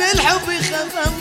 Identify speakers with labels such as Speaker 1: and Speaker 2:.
Speaker 1: بالحب الحب